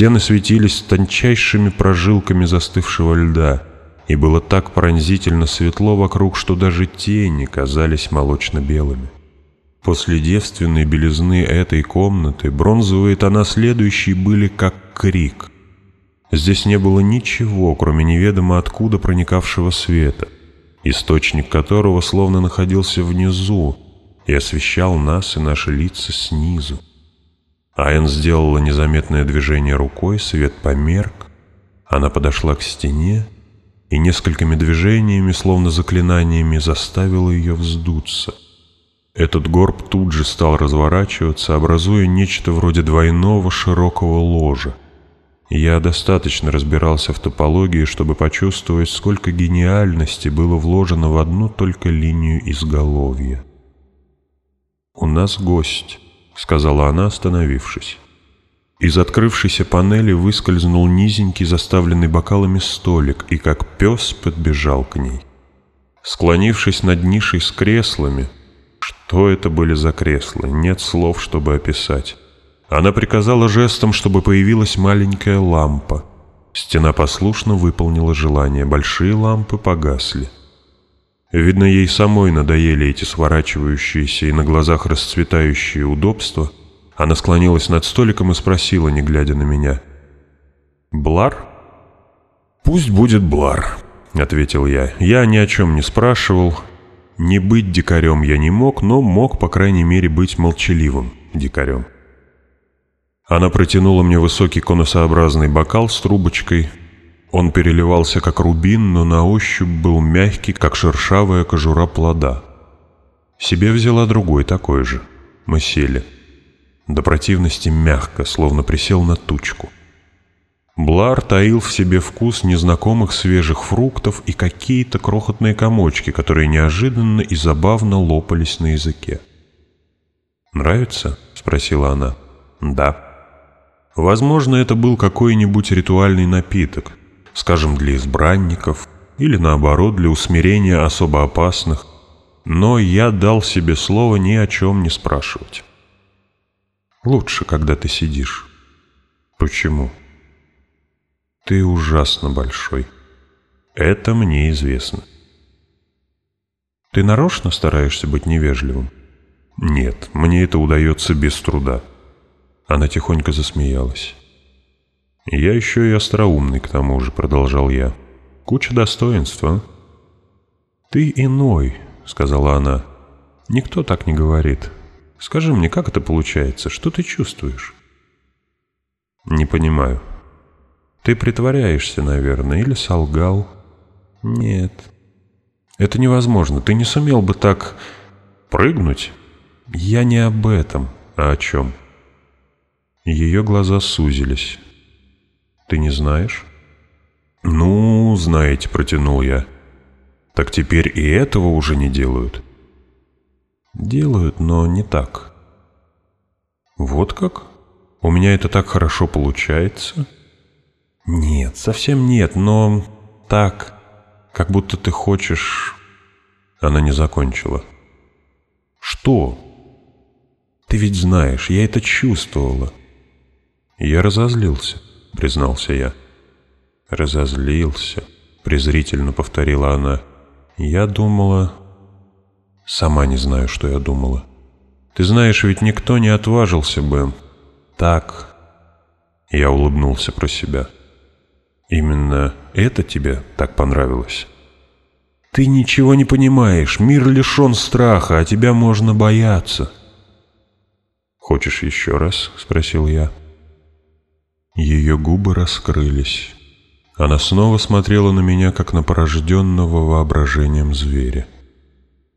Стены светились тончайшими прожилками застывшего льда, и было так пронзительно светло вокруг, что даже тени казались молочно-белыми. После девственной белизны этой комнаты бронзовые тона следующие были как крик. Здесь не было ничего, кроме неведомо откуда проникавшего света, источник которого словно находился внизу и освещал нас и наши лица снизу. Айн сделала незаметное движение рукой, свет померк. Она подошла к стене и несколькими движениями, словно заклинаниями, заставила ее вздуться. Этот горб тут же стал разворачиваться, образуя нечто вроде двойного широкого ложа. Я достаточно разбирался в топологии, чтобы почувствовать, сколько гениальности было вложено в одну только линию изголовья. «У нас гость», — сказала она, остановившись. Из открывшейся панели выскользнул низенький, заставленный бокалами столик, и как пес подбежал к ней. Склонившись над нишей с креслами, что это были за кресла, нет слов, чтобы описать. Она приказала жестом, чтобы появилась маленькая лампа. Стена послушно выполнила желание, большие лампы погасли. Видно, ей самой надоели эти сворачивающиеся и на глазах расцветающие удобства. Она склонилась над столиком и спросила, не глядя на меня. «Блар?» «Пусть будет Блар», — ответил я. «Я ни о чем не спрашивал. Не быть дикарем я не мог, но мог, по крайней мере, быть молчаливым дикарем». Она протянула мне высокий конусообразный бокал с трубочкой, он переливался как рубин, но на ощупь был мягкий, как шершавая кожура плода. Себе взяла другой такой же. Мы сели. До противности мягко, словно присел на тучку. Блар таил в себе вкус незнакомых свежих фруктов и какие-то крохотные комочки, которые неожиданно и забавно лопались на языке. «Нравится?» — спросила она. «Да». Возможно, это был какой-нибудь ритуальный напиток, скажем, для избранников или наоборот для усмирения особо опасных, но я дал себе слово ни о чем не спрашивать. Лучше, когда ты сидишь. Почему? Ты ужасно большой. Это мне известно. Ты нарочно стараешься быть невежливым? Нет, мне это удается без труда. Она тихонько засмеялась. «Я еще и остроумный, к тому же», — продолжал я. «Куча достоинства». «Ты иной», — сказала она. «Никто так не говорит. Скажи мне, как это получается? Что ты чувствуешь?» «Не понимаю». «Ты притворяешься, наверное, или солгал?» «Нет». «Это невозможно. Ты не сумел бы так... прыгнуть?» «Я не об этом, а о чем?» Ее глаза сузились. Ты не знаешь? Ну, знаете, протянул я. Так теперь и этого уже не делают. Делают, но не так. Вот как? У меня это так хорошо получается? Нет, совсем нет, но так, как будто ты хочешь... Она не закончила. Что? Ты ведь знаешь, я это чувствовала. Я разозлился. — признался я. «Разозлился», — презрительно повторила она. «Я думала...» «Сама не знаю, что я думала. Ты знаешь, ведь никто не отважился бы. Так...» Я улыбнулся про себя. «Именно это тебе так понравилось?» «Ты ничего не понимаешь. Мир лишен страха, а тебя можно бояться». «Хочешь еще раз?» — спросил я. Ее губы раскрылись. Она снова смотрела на меня, как на порожденного воображением зверя.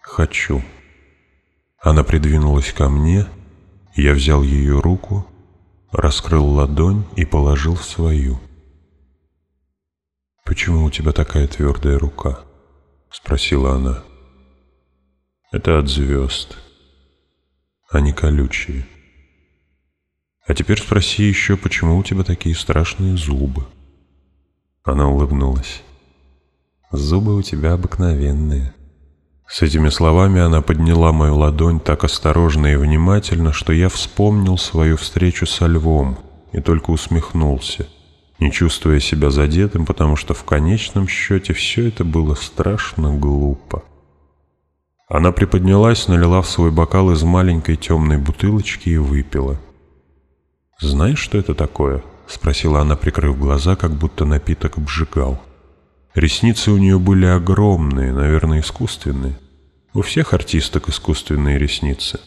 «Хочу». Она придвинулась ко мне, я взял ее руку, раскрыл ладонь и положил в свою. «Почему у тебя такая твердая рука?» — спросила она. «Это от звезд. Они колючие». А теперь спроси еще, почему у тебя такие страшные зубы?» Она улыбнулась. «Зубы у тебя обыкновенные». С этими словами она подняла мою ладонь так осторожно и внимательно, что я вспомнил свою встречу со львом и только усмехнулся, не чувствуя себя задетым, потому что в конечном счете все это было страшно глупо. Она приподнялась, налила в свой бокал из маленькой темной бутылочки и выпила – «Знаешь, что это такое?» — спросила она, прикрыв глаза, как будто напиток обжигал. Ресницы у нее были огромные, наверное, искусственные. У всех артисток искусственные ресницы.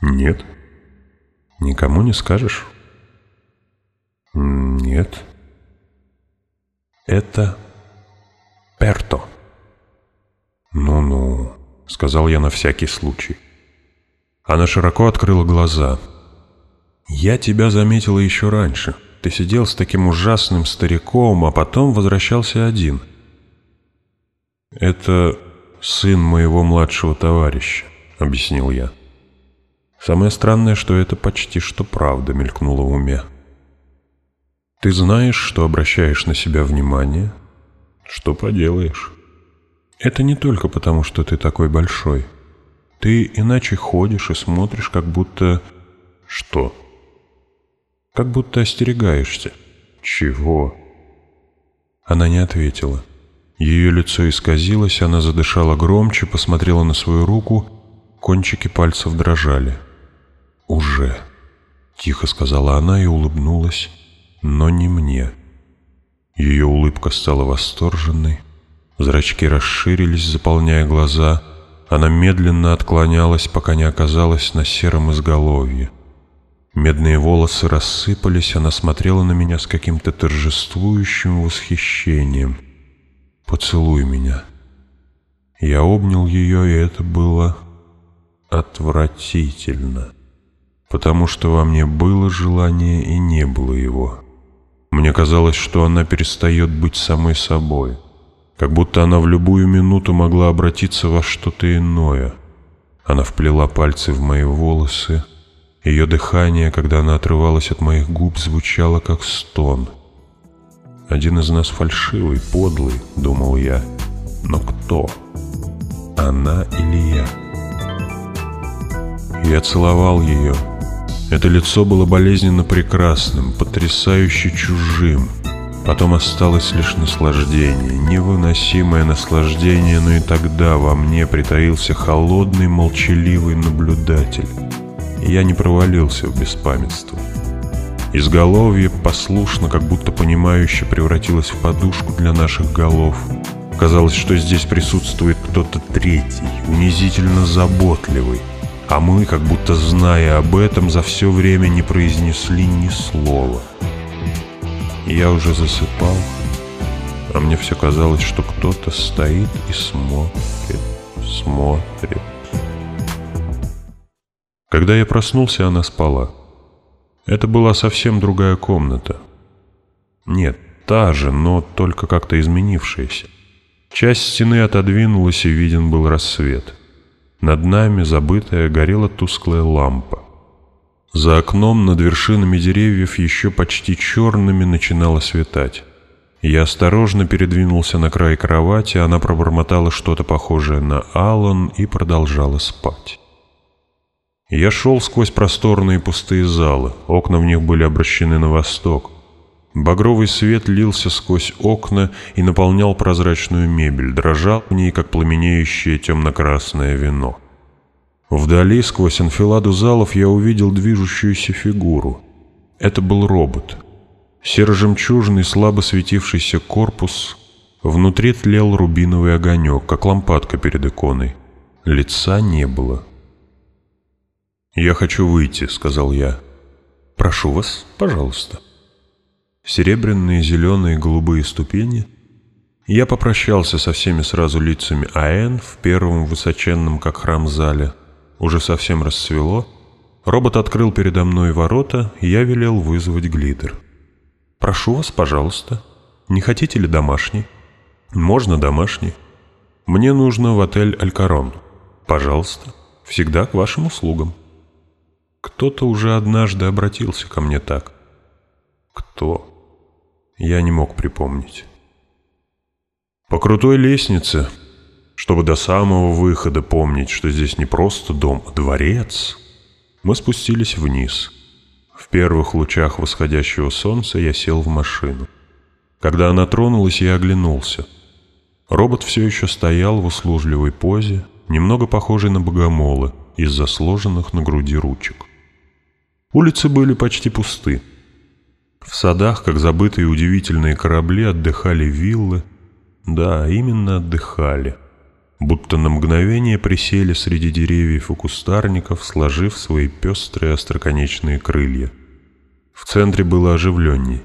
«Нет». «Никому не скажешь?» «Нет». «Это Перто». «Ну-ну», — сказал я на всякий случай. Она широко открыла глаза — «Я тебя заметила еще раньше. Ты сидел с таким ужасным стариком, а потом возвращался один». «Это сын моего младшего товарища», — объяснил я. Самое странное, что это почти что правда мелькнуло в уме. Ты знаешь, что обращаешь на себя внимание? Что поделаешь? Это не только потому, что ты такой большой. Ты иначе ходишь и смотришь, как будто... Что? Как будто остерегаешься. Чего? Она не ответила. Ее лицо исказилось, она задышала громче, посмотрела на свою руку, кончики пальцев дрожали. «Уже», — тихо сказала она и улыбнулась, но не мне. Ее улыбка стала восторженной, зрачки расширились, заполняя глаза, она медленно отклонялась, пока не оказалась на сером изголовье. Медные волосы рассыпались, она смотрела на меня с каким-то торжествующим восхищением. «Поцелуй меня». Я обнял ее, и это было отвратительно, потому что во мне было желание и не было его. Мне казалось, что она перестает быть самой собой, как будто она в любую минуту могла обратиться во что-то иное. Она вплела пальцы в мои волосы, ее дыхание, когда она отрывалась от моих губ, звучало как стон. «Один из нас фальшивый, подлый», — думал я. «Но кто? Она или я?» Я целовал ее. Это лицо было болезненно прекрасным, потрясающе чужим. Потом осталось лишь наслаждение, невыносимое наслаждение, но и тогда во мне притаился холодный, молчаливый наблюдатель я не провалился в беспамятство. Изголовье послушно, как будто понимающе превратилось в подушку для наших голов. Казалось, что здесь присутствует кто-то третий, унизительно заботливый, а мы, как будто зная об этом, за все время не произнесли ни слова. Я уже засыпал, а мне все казалось, что кто-то стоит и смотрит, смотрит. Когда я проснулся, она спала. Это была совсем другая комната. Нет, та же, но только как-то изменившаяся. Часть стены отодвинулась, и виден был рассвет. Над нами, забытая, горела тусклая лампа. За окном над вершинами деревьев еще почти черными начинало светать. Я осторожно передвинулся на край кровати, она пробормотала что-то похожее на «Алан» и продолжала спать. Я шел сквозь просторные пустые залы, окна в них были обращены на восток. Багровый свет лился сквозь окна и наполнял прозрачную мебель, дрожал в ней, как пламенеющее темно-красное вино. Вдали, сквозь анфиладу залов, я увидел движущуюся фигуру. Это был робот. Серо-жемчужный, слабо светившийся корпус. Внутри тлел рубиновый огонек, как лампадка перед иконой. Лица не было. «Я хочу выйти», — сказал я. «Прошу вас, пожалуйста». Серебряные, зеленые, голубые ступени. Я попрощался со всеми сразу лицами АЭН в первом высоченном, как храм, зале. Уже совсем расцвело. Робот открыл передо мной ворота, и я велел вызвать глидер. «Прошу вас, пожалуйста. Не хотите ли домашний?» «Можно домашний. Мне нужно в отель «Алькарон». «Пожалуйста. Всегда к вашим услугам». Кто-то уже однажды обратился ко мне так. Кто? Я не мог припомнить. По крутой лестнице, чтобы до самого выхода помнить, что здесь не просто дом, а дворец, мы спустились вниз. В первых лучах восходящего солнца я сел в машину. Когда она тронулась, я оглянулся. Робот все еще стоял в услужливой позе, немного похожий на богомола из-за сложенных на груди ручек. Улицы были почти пусты. В садах, как забытые удивительные корабли, отдыхали виллы. Да, именно отдыхали. Будто на мгновение присели среди деревьев и кустарников, сложив свои пестрые остроконечные крылья. В центре было оживленней.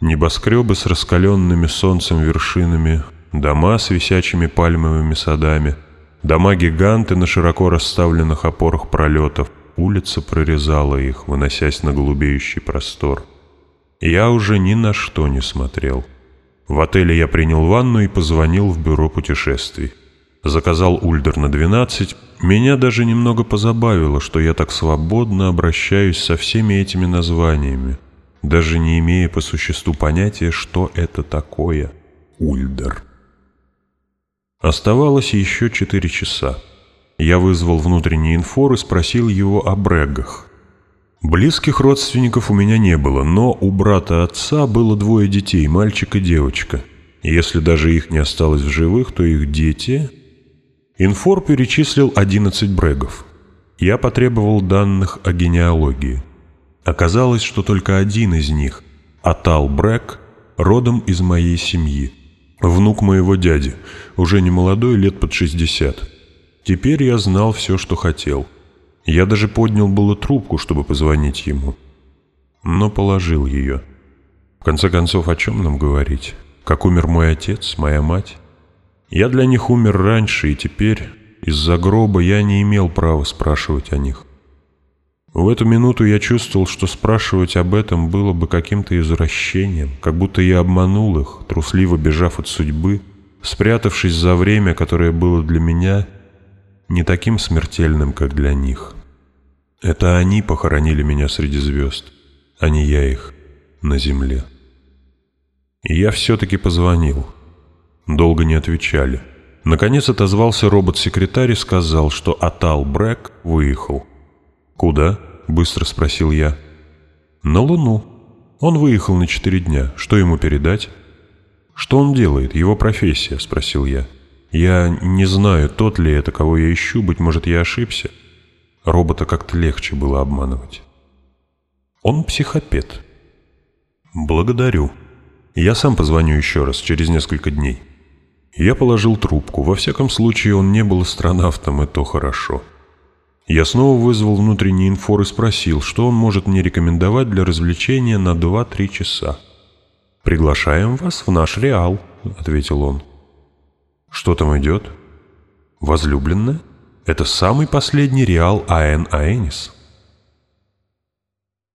Небоскребы с раскаленными солнцем вершинами, дома с висячими пальмовыми садами, дома-гиганты на широко расставленных опорах пролетов, улица прорезала их, выносясь на голубеющий простор. Я уже ни на что не смотрел. В отеле я принял ванну и позвонил в бюро путешествий. Заказал ульдер на 12. Меня даже немного позабавило, что я так свободно обращаюсь со всеми этими названиями, даже не имея по существу понятия, что это такое ульдер. Оставалось еще четыре часа. Я вызвал внутренний инфор и спросил его о брегах. Близких родственников у меня не было, но у брата отца было двое детей, мальчик и девочка. Если даже их не осталось в живых, то их дети... Инфор перечислил 11 брегов. Я потребовал данных о генеалогии. Оказалось, что только один из них, Атал Брег, родом из моей семьи. Внук моего дяди, уже не молодой, лет под 60. Теперь я знал все, что хотел. Я даже поднял было трубку, чтобы позвонить ему. Но положил ее. В конце концов, о чем нам говорить? Как умер мой отец, моя мать? Я для них умер раньше, и теперь из-за гроба я не имел права спрашивать о них. В эту минуту я чувствовал, что спрашивать об этом было бы каким-то извращением, как будто я обманул их, трусливо бежав от судьбы, спрятавшись за время, которое было для меня — не таким смертельным, как для них. Это они похоронили меня среди звезд, а не я их на земле. И я все-таки позвонил. Долго не отвечали. Наконец отозвался робот-секретарь и сказал, что Атал Брэк выехал. «Куда?» — быстро спросил я. «На Луну. Он выехал на четыре дня. Что ему передать?» «Что он делает? Его профессия?» — спросил я. Я не знаю, тот ли это, кого я ищу, быть может, я ошибся. Робота как-то легче было обманывать. Он психопед. Благодарю. Я сам позвоню еще раз, через несколько дней. Я положил трубку. Во всяком случае, он не был астронавтом, и то хорошо. Я снова вызвал внутренний инфор и спросил, что он может мне рекомендовать для развлечения на 2-3 часа. «Приглашаем вас в наш Реал», — ответил он. Что там идет? Возлюбленная? Это самый последний реал Аэн Аэнис.